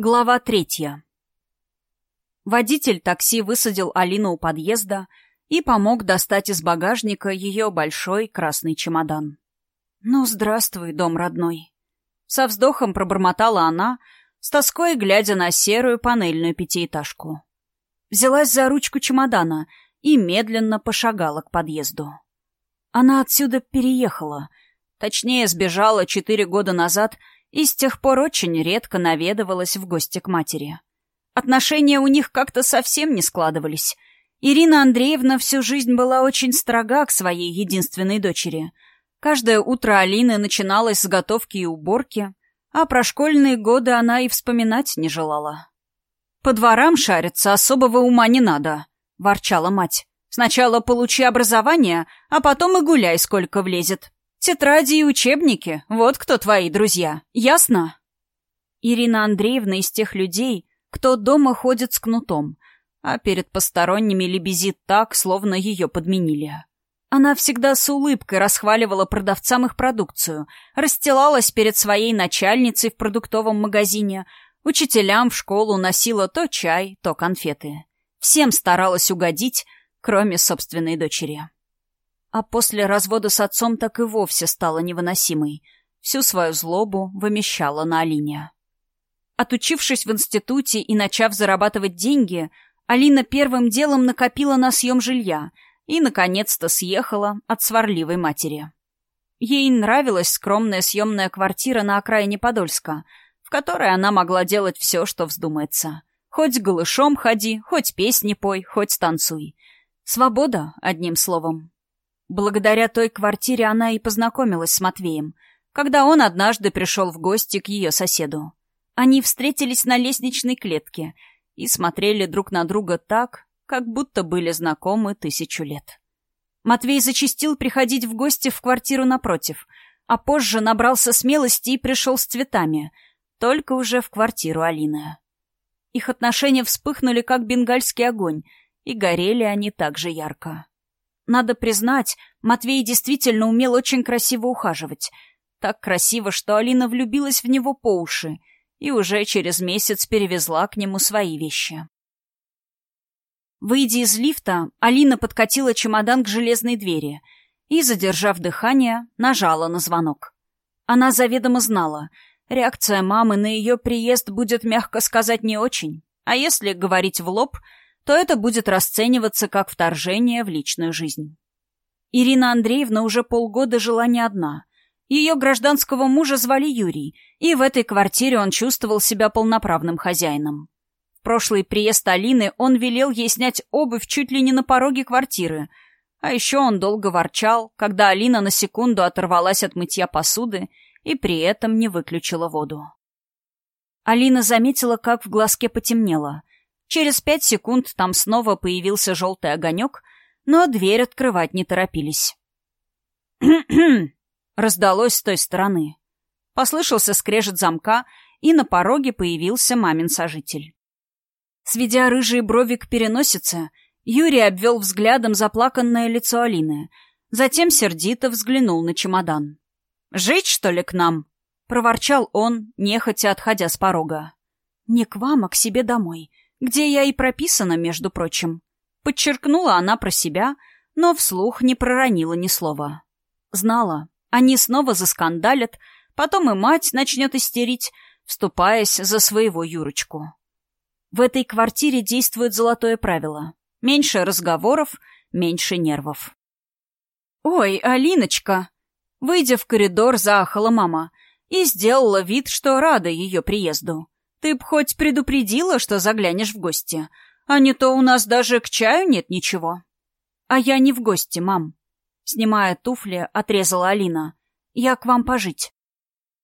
Глава третья. Водитель такси высадил Алину у подъезда и помог достать из багажника ее большой красный чемодан. «Ну, здравствуй, дом родной». Со вздохом пробормотала она, с тоской глядя на серую панельную пятиэтажку. Взялась за ручку чемодана и медленно пошагала к подъезду. Она отсюда переехала, точнее, сбежала четыре года назад — и с тех пор очень редко наведывалась в гости к матери. Отношения у них как-то совсем не складывались. Ирина Андреевна всю жизнь была очень строга к своей единственной дочери. Каждое утро Алины начиналось с готовки и уборки, а про школьные годы она и вспоминать не желала. «По дворам шариться особого ума не надо», — ворчала мать. «Сначала получи образование, а потом и гуляй, сколько влезет. Тетради и учебники — вот кто твои друзья, ясно? Ирина Андреевна из тех людей, кто дома ходит с кнутом, а перед посторонними лебезит так, словно ее подменили. Она всегда с улыбкой расхваливала продавцам их продукцию, расстилалась перед своей начальницей в продуктовом магазине, учителям в школу носила то чай, то конфеты. Всем старалась угодить, кроме собственной дочери. А после развода с отцом так и вовсе стала невыносимой. Всю свою злобу вымещала на Алине. Отучившись в институте и начав зарабатывать деньги, Алина первым делом накопила на съем жилья и, наконец-то, съехала от сварливой матери. Ей нравилась скромная съемная квартира на окраине Подольска, в которой она могла делать все, что вздумается. Хоть голышом ходи, хоть песни пой, хоть танцуй. Свобода, одним словом. Благодаря той квартире она и познакомилась с Матвеем, когда он однажды пришел в гости к ее соседу. Они встретились на лестничной клетке и смотрели друг на друга так, как будто были знакомы тысячу лет. Матвей зачастил приходить в гости в квартиру напротив, а позже набрался смелости и пришел с цветами, только уже в квартиру Алины. Их отношения вспыхнули, как бенгальский огонь, и горели они так же ярко. Надо признать, Матвей действительно умел очень красиво ухаживать. Так красиво, что Алина влюбилась в него по уши и уже через месяц перевезла к нему свои вещи. Выйдя из лифта, Алина подкатила чемодан к железной двери и, задержав дыхание, нажала на звонок. Она заведомо знала, реакция мамы на ее приезд будет, мягко сказать, не очень, а если говорить в лоб — то это будет расцениваться как вторжение в личную жизнь. Ирина Андреевна уже полгода жила не одна. Ее гражданского мужа звали Юрий, и в этой квартире он чувствовал себя полноправным хозяином. В прошлый приезд Алины он велел ей снять обувь чуть ли не на пороге квартиры, а еще он долго ворчал, когда Алина на секунду оторвалась от мытья посуды и при этом не выключила воду. Алина заметила, как в глазке потемнело. Через пять секунд там снова появился желтый огонек, но дверь открывать не торопились. раздалось с той стороны. Послышался скрежет замка, и на пороге появился мамин сожитель. Сведя рыжие брови к переносице, Юрий обвел взглядом заплаканное лицо Алины, затем сердито взглянул на чемодан. «Жить, что ли, к нам?» — проворчал он, нехотя отходя с порога. «Не к вам, а к себе домой где я и прописана, между прочим. Подчеркнула она про себя, но вслух не проронила ни слова. Знала, они снова заскандалят, потом и мать начнет истерить, вступаясь за своего Юрочку. В этой квартире действует золотое правило. Меньше разговоров, меньше нервов. «Ой, Алиночка!» Выйдя в коридор, заахала мама и сделала вид, что рада ее приезду. Ты б хоть предупредила, что заглянешь в гости, а не то у нас даже к чаю нет ничего. А я не в гости, мам. Снимая туфли, отрезала Алина. Я к вам пожить.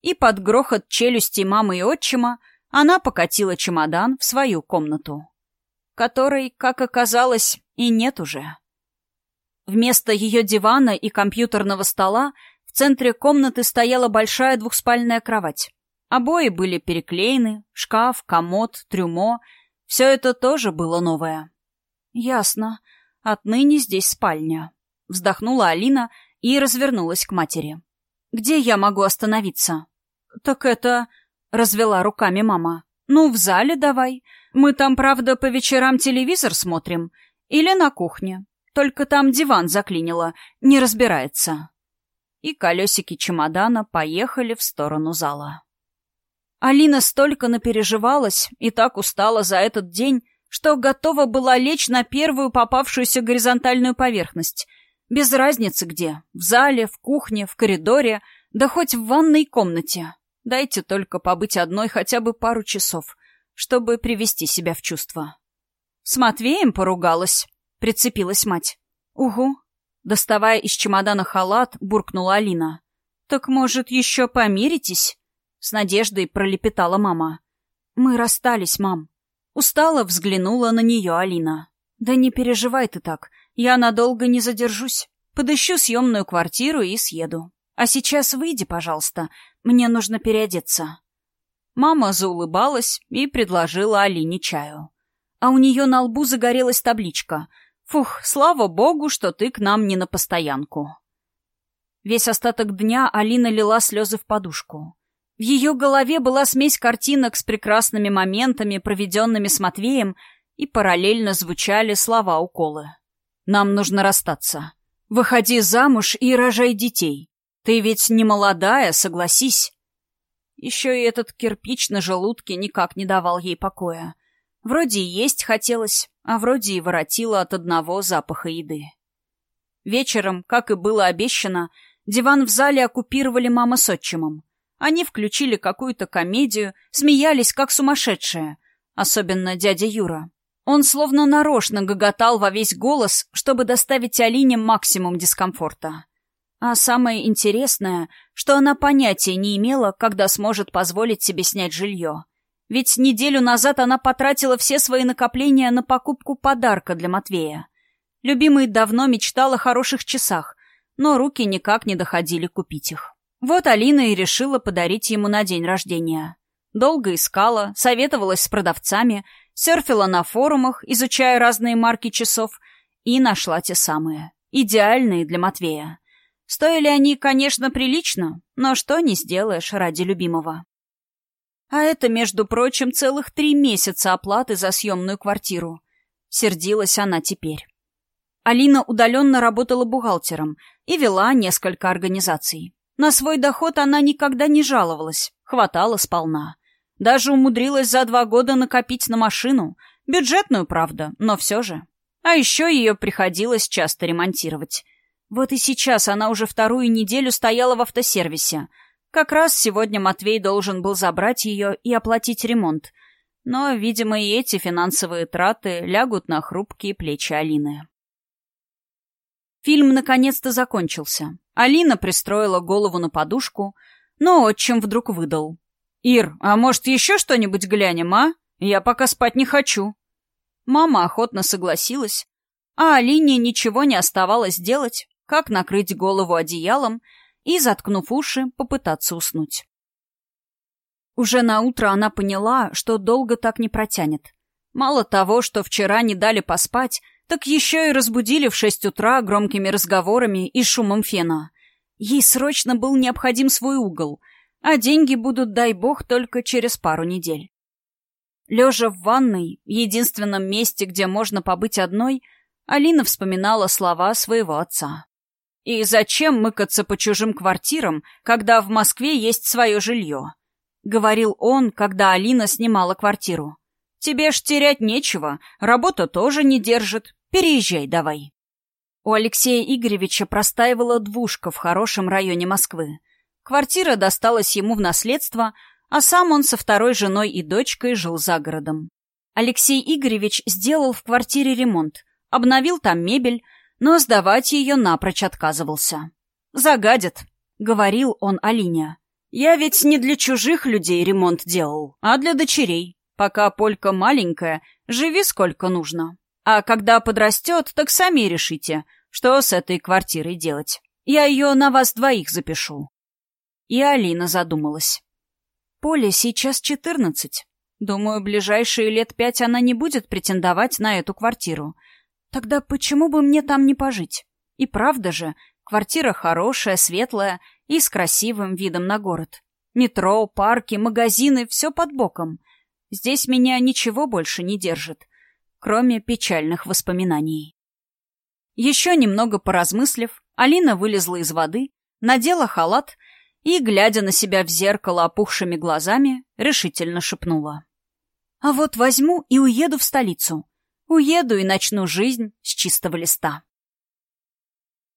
И под грохот челюсти мамы и отчима она покатила чемодан в свою комнату, которой, как оказалось, и нет уже. Вместо ее дивана и компьютерного стола в центре комнаты стояла большая двухспальная кровать. Обои были переклеены, шкаф, комод, трюмо. Все это тоже было новое. «Ясно. Отныне здесь спальня», — вздохнула Алина и развернулась к матери. «Где я могу остановиться?» «Так это...» — развела руками мама. Ну, в зале давай. Мы там, правда, по вечерам телевизор смотрим. Или на кухне. Только там диван заклинило, не разбирается. И колесики чемодана поехали в сторону зала. Алина столько напереживалась и так устала за этот день, что готова была лечь на первую попавшуюся горизонтальную поверхность. Без разницы где — в зале, в кухне, в коридоре, да хоть в ванной комнате. Дайте только побыть одной хотя бы пару часов, чтобы привести себя в чувство. С Матвеем поругалась, прицепилась мать. Угу. Доставая из чемодана халат, буркнула Алина. Так, может, еще помиритесь? С надеждой пролепетала мама. Мы расстались, мам. Устала взглянула на нее Алина. Да не переживай ты так. Я надолго не задержусь. Подыщу съемную квартиру и съеду. А сейчас выйди, пожалуйста. Мне нужно переодеться. Мама заулыбалась и предложила Алине чаю. А у нее на лбу загорелась табличка. «Фух, слава богу, что ты к нам не на постоянку». Весь остаток дня Алина лила слезы в подушку. В ее голове была смесь картинок с прекрасными моментами, проведенными с Матвеем, и параллельно звучали слова-уколы. «Нам нужно расстаться. Выходи замуж и рожай детей. Ты ведь не молодая, согласись. Еще и этот кирпич на желудке никак не давал ей покоя. Вроде и есть хотелось, а вроде и воротило от одного запаха еды. Вечером, как и было обещано, диван в зале оккупировали мама с отчимом. Они включили какую-то комедию, смеялись как сумасшедшие. Особенно дядя Юра. Он словно нарочно гоготал во весь голос, чтобы доставить Алине максимум дискомфорта. А самое интересное, что она понятия не имела, когда сможет позволить себе снять жилье. Ведь неделю назад она потратила все свои накопления на покупку подарка для Матвея. Любимый давно мечтал о хороших часах, но руки никак не доходили купить их. Вот Алина и решила подарить ему на день рождения. Долго искала, советовалась с продавцами, серфила на форумах, изучая разные марки часов, и нашла те самые, идеальные для Матвея. Стоили они, конечно, прилично, но что не сделаешь ради любимого. А это, между прочим, целых три месяца оплаты за съемную квартиру. Сердилась она теперь. Алина удаленно работала бухгалтером и вела несколько организаций. На свой доход она никогда не жаловалась, хватало сполна. Даже умудрилась за два года накопить на машину. Бюджетную, правда, но все же. А еще ее приходилось часто ремонтировать. Вот и сейчас она уже вторую неделю стояла в автосервисе. Как раз сегодня Матвей должен был забрать ее и оплатить ремонт. Но, видимо, и эти финансовые траты лягут на хрупкие плечи Алины. Фильм наконец-то закончился. Алина пристроила голову на подушку, но отчим вдруг выдал. «Ир, а может, еще что-нибудь глянем, а? Я пока спать не хочу». Мама охотно согласилась, а Алине ничего не оставалось делать, как накрыть голову одеялом и, заткнув уши, попытаться уснуть. Уже на утро она поняла, что долго так не протянет. Мало того, что вчера не дали поспать, так еще и разбудили в шесть утра громкими разговорами и шумом фена. Ей срочно был необходим свой угол, а деньги будут, дай бог, только через пару недель. Лежа в ванной, единственном месте, где можно побыть одной, Алина вспоминала слова своего отца. И зачем мыкаться по чужим квартирам, когда в Москве есть свое жилье? Говорил он, когда Алина снимала квартиру. Тебе ж терять нечего, работа тоже не держит. Переезжай давай. У Алексея Игоревича простаивала двушка в хорошем районе Москвы. Квартира досталась ему в наследство, а сам он со второй женой и дочкой жил за городом. Алексей Игоревич сделал в квартире ремонт, обновил там мебель, но сдавать ее напрочь отказывался. «Загадят», — говорил он Алине. «Я ведь не для чужих людей ремонт делал, а для дочерей. Пока Полька маленькая, живи сколько нужно. А когда подрастет, так сами решите, что с этой квартирой делать. Я ее на вас двоих запишу». И Алина задумалась. «Поле сейчас четырнадцать. Думаю, ближайшие лет пять она не будет претендовать на эту квартиру. Тогда почему бы мне там не пожить? И правда же, квартира хорошая, светлая и с красивым видом на город. Метро, парки, магазины — все под боком. Здесь меня ничего больше не держит, кроме печальных воспоминаний. Еще немного поразмыслив, Алина вылезла из воды, надела халат и, глядя на себя в зеркало опухшими глазами, решительно шепнула. «А вот возьму и уеду в столицу. Уеду и начну жизнь с чистого листа».